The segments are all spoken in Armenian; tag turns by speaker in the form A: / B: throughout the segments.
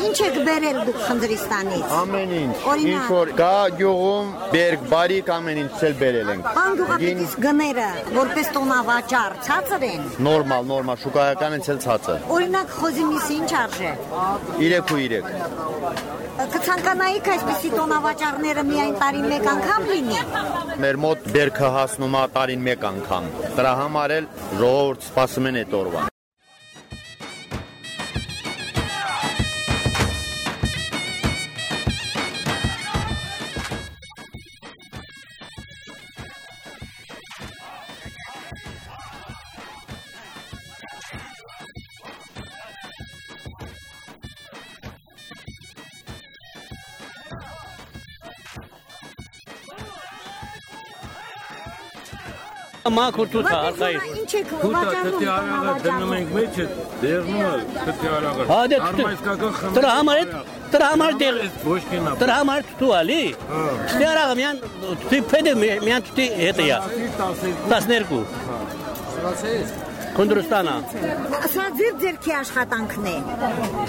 A: Ինչ եք բերել դուք Խնդրիստանից։
B: Ամեն ինչ։? Ինչ որ կա գյուղում, բերք, բարիք ամեն ինչ էլ բերել ենք։
A: Բան գյուղապետից գները որպես տոնավաճառ ցածր են։
B: Նորմալ, նորմալ, շուկայական են ցել ցածը։
A: Օրինակ խոզի միսը ինչ արժե։
B: 3 ու 3։
A: Կցանկանայիք այսպիսի տոնավաճառները միայն տարին մեկ անգամ լինի։
B: Մեր մոտ բերքը հասնում է տարին մեկ անգամ։ Դրա համար էլ ժողովուրդ սպասում են այդ օրվան։
C: Մաքուրտուց արխայ։
A: Ինչ եք վաճառում
D: թթի արագը դնում ենք մեջը, դեղնում է թթի արագը։
C: Հա դե
D: խմել։
C: դրա համար է դրա համար դեղ
D: Ոչ կինա։
C: դրա համար դու ալի։ Դրա միան դու փեդե միան դու հետը յա 12 Կոնդրստանա
A: Սա ձեր ձերքի աշխատանքն է։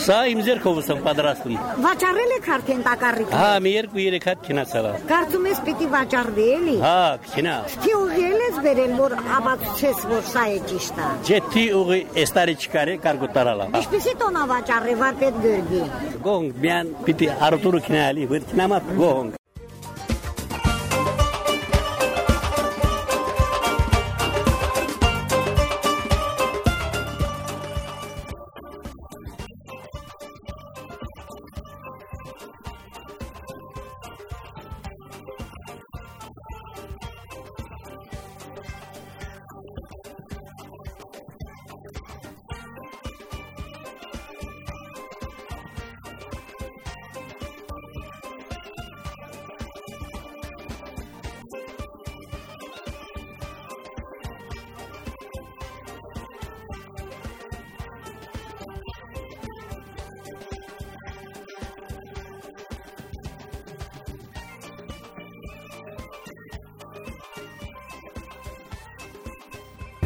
C: Սա իմ ձերքով եմ պատրաստում
A: Վաճառել եք արդեն տակառիկը։
C: Հա մի երկու երեք հատ քնացավ
A: Կարծում ես պիտի վաճառվի էլի։
C: Հա քնա
A: Թե ուղիել ես բերել, որ ապացուցես, որ սա է ճիշտը։
C: Ջեթի ուղի էստարի չկարե կարգոտարալա
A: Ինչպեսի տոնավաճառ է Վարպետ Գորգի։
C: Գոնգ միան պիտի Արտուրը քնալի վեր քնամա գոնգ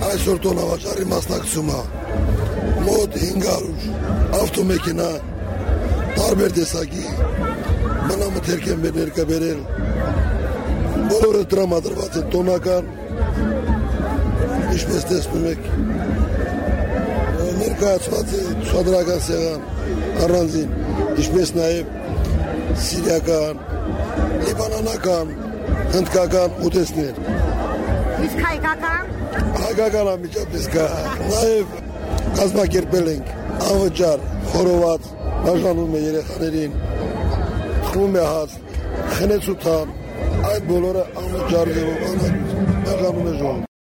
E: այսօր տոնավաճառի մասնակցում է մոտ 500 ավտոմեքենա տարբեր տեսակի մնամթերք են ներկա բերել բոլորը տրամադրված են տոնական ինչպես տեսնում եք ներկայացված է ցուցադրական սեղան առանձին ինչպես նաև սիրիական լիբանանական հնդկական ուտեստներ
A: Իսկ հայկական
E: հայկական ամիջապես կա նաև կազմակերպել ենք անվճար խորոված բաժանում է երեխաներին խմում է հաց խնեցուտան այդ բոլորը անվճար ձևով բաժանում է ժողով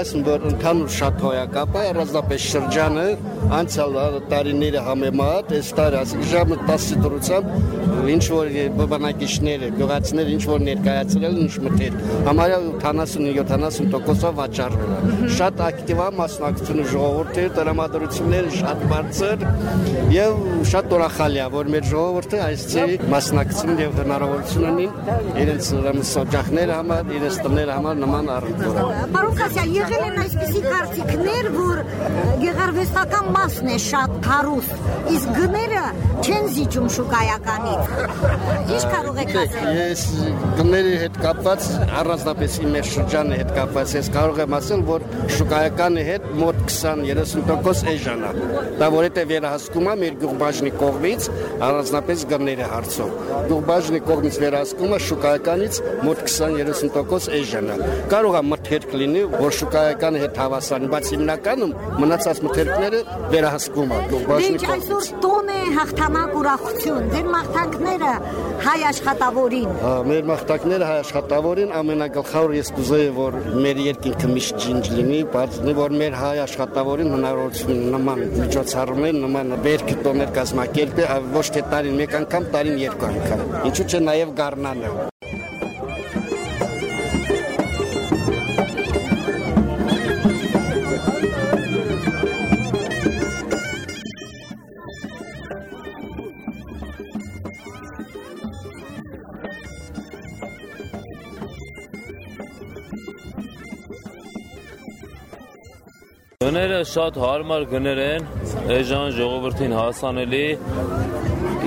F: Ասում որ ընդհանուր շատ հոյակապ է, առանձնապես շրջանը անցյալ տարիների համեմատ, այս տարի ասիժամը 10 դրությամբ ինչ որ բնակիչները, գյուղացիները ինչ որ ներկայացրել ինչ մտել, համարյա 80-70%-ով վաճառվել է։ Շատ ակտիվ է մասնակցությունը ժողովրդի, տրամադրությունները շատ բարձր եւ շատ ուրախալի է, որ մեր ժողովուրդը այսցի մասնակցություն եւ հնարավորություն ունի իրենց սոճախները համար, իրենց տները համար նման առիթով։
A: Պարոն Կասյան, եղել են այսպիսի կարծիքներ, որ գեղարվեստական մասն է շատ հարուստ, իսկ գները չեն զիջում շուկայականից։ Ինչ կարող եք ասել։
F: Ես գների հետ կապված առանձնապես իմ շրջանի հետ կապված ես կարող եմ ասել, որ շուկայականի հետ մոտ 20-30% էժան է։ Դա որովհետև վերահսկում է մեր գյուղբաժնի կողմից առանձնապես գների հարցով։ Գյուղբաժնի կողմից վերահսկումը շուկայականից մոտ 20-30% էժան է։ Կարող է մթերք լինի, որ շուկայականի հետ հավասարն, բայց հիմնականում մնացած մթերքները վերահսկում է
A: Դե
F: գյուղբաժնի
A: ինչ այսօր
F: կողմից։
A: տոն է հաղթանակ ուրախություն։ Ձեր մաղթանքները հայ աշխատավորին։
F: Հա, մեր մաղթակները հայ աշխատավորին ամենագլխավոր ես կուզեի որ մեր երկինքը միշտ ջինջ լինի, բարձնի որ մեր հայ աշխատավորին հնարավորություն նման միջոցառումներ, նման բերքի տոներ կազմակերպի, ոչ թե տարին մեկ անգամ, տարին երկու անգամ։ Ինչու՞ չէ նաև գառնանը։
D: Գները շատ հարմար գներ են, էժան ժողովրդին հասանելի։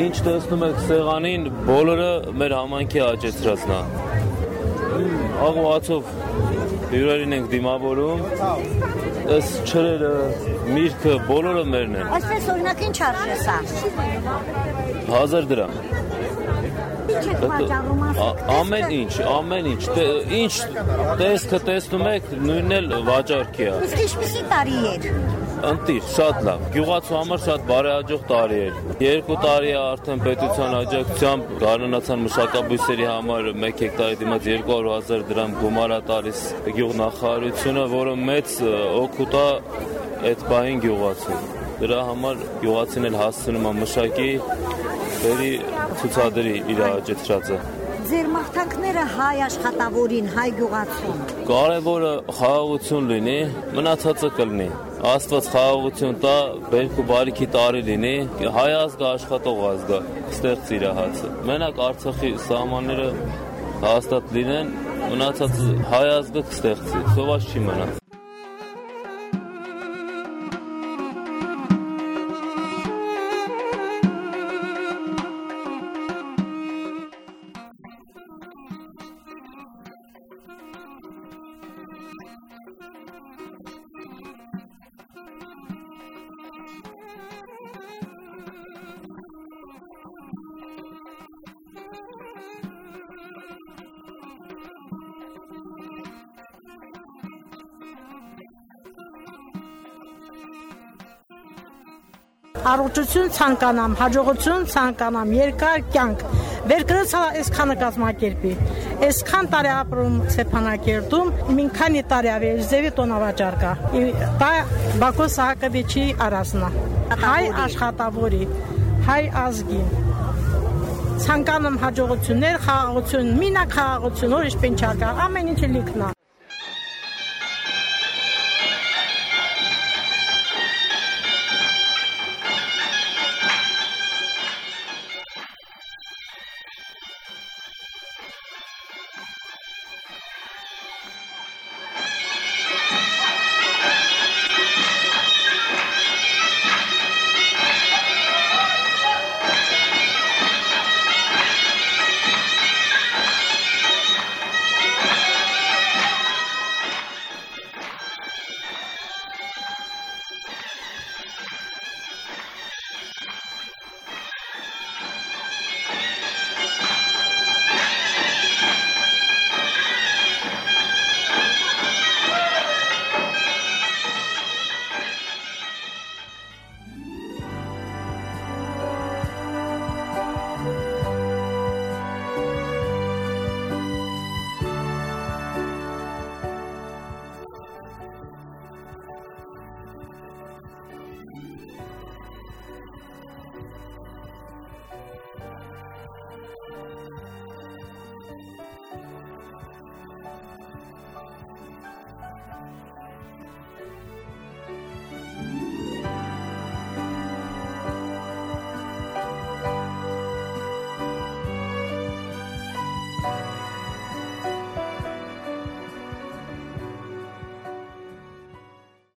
D: Ինչ տեսնում եք սեղանին, բոլորը մեր համայնքի աճեցրածն է։ Աղոացով հյուրերին ենք դիմավորում։ Այս չրերը, միրգը բոլորը մերն են։
A: Այսպես օրինակ ինչ արժե սա։
D: 1000 դրամ։
A: Ինչ եք վաճառում
D: Ա- Ամեն ինչ, ամեն ինչ, ինչ տեսքը տեսնում եք, նույնն էլ վաճառքի է։
A: Իսկ ինչպեսի տարի էր։
D: Ընտիր, շատ լավ։ Գյուղացու համար շատ բարեհաջող տարի էր։ Երկու տարի է արդեն պետության աջակցությամբ գարնանացան մշակաբույսերի համար 1 հեկտարի դիմաց 200.000 դրամ գումար է տալիս գյուղնախարարությունը, որը մեծ օգուտ է այդ բային գյուղացու։ Դրա համար գյուղացին էլ հասցնում է մշակի բերի ցուցադրի իր աջակցածը։
A: Ձեր մաղթանքները հայ աշխատավորին, հայ գյուղացուն։
D: Կարևորը խաղաղություն լինի, մնացածը կլինի։ Աստված խաղաղություն տա, բերք ու բարիքի տարի լինի, հայ ազգը աշխատող ազգը, ստեղծ իր հացը։ Մենակ Արցախի սահմանները հաստատ լինեն, մնացած հայ ազգը կստեղծի, սոված չի մնա։
G: Առողջություն ցանկանամ, հաջողություն ցանկանամ, երկար կյանք։ Վերկրած այսքանը կազմակերպի։ Այսքան տարի ապրում Ստեփանակերտում, ինքանի տարի ավեր զեվի տոնավաճառ կա։ Դա Բակո Սահակովիչի արասնա։ Հայ աշխատավորի, հայ ազգի։ Ցանկանում հաջողություններ, խաղաղություն, մինակ խաղաղություն, ուրիշ պենչակա, ամեն ինչը լիքնա։